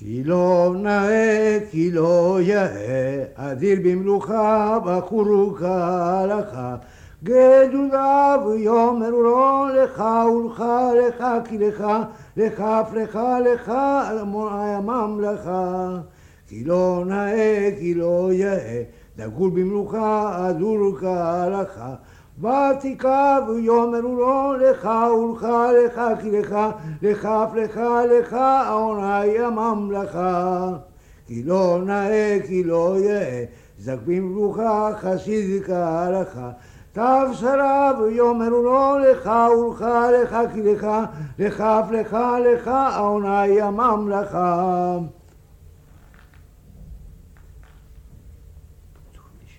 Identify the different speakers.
Speaker 1: כי לא נאה, כי לא יאה, אדיר במלוכה, בחור כהלכה. גדודיו יאמרו לו לך ולך לך כי לך לך אף לך לך הממלכה כי לא נאה כי לא יאה דגול במלוכה אדור כהלכה ותקב יאמרו לו לך ולך לך כי לך לך אף לך לך עוני הממלכה כי לא נאה כי לא יאה זק במלוכה חסיד כהלכה תבשרה ויאמרו לו לך ולך לך כי לך לך אף לך לך עוני הממלכה